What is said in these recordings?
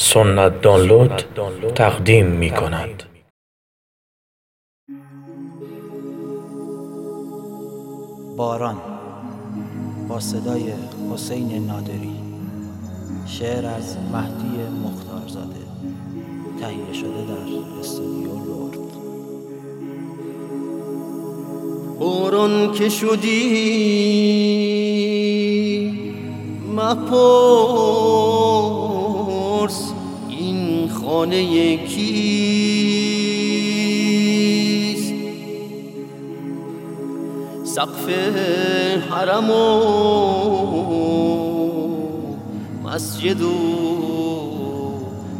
سنت دانلود تقدیم می کند. باران با صدای حسین نادری شعر از مهدی مختارزاده تهیه شده در استودیو لورد باران که شدی مپرس این خانه کیست؟ سقف حرم و مسجد و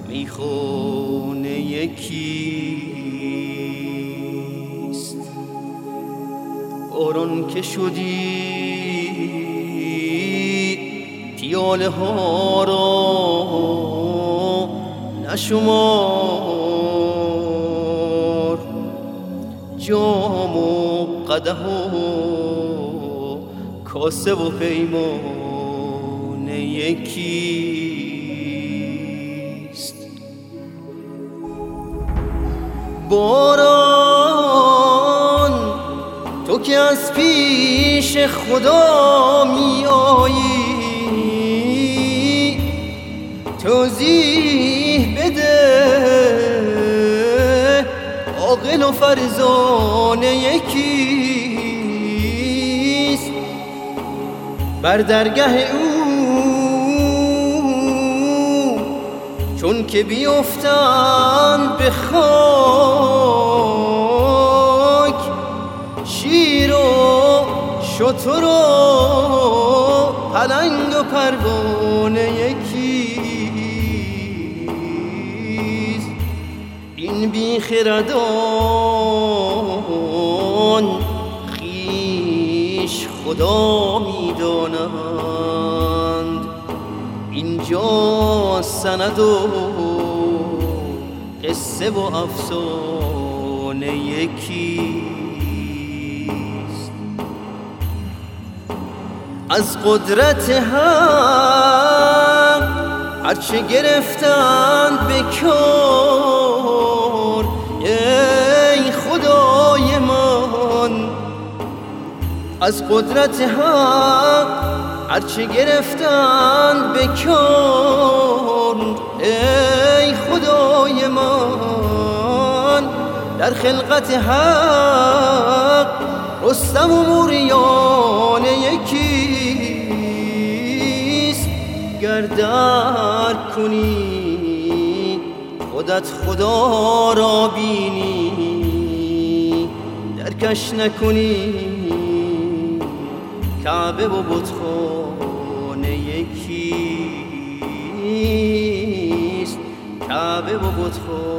می‌خونه یکیست باران که شدی پیاله ها را نشمار. جام و قده و کاسه و پیمانه یکیست. باران تو که از پیش خدا می آیی توضیح بده عاقل و فرزانه یکیست. بر درگه او چون که بیفتند به خاک شیر و شتر و پلنگ و پروانه یکیست این بیخردان خیش خدا می‌دانند. اینجا سند و قصه و افسانه یکیست. از قدرت هم هرچه گرفتند به از قدرت حق هرچه گرفتند کار ای خدای من. در خلقت حق رستم و موریان یکیست. گر درک کنی خودت خدا را بینی. درکش نکنی. کعبه و بتخانه یکیست. کعبه و یکی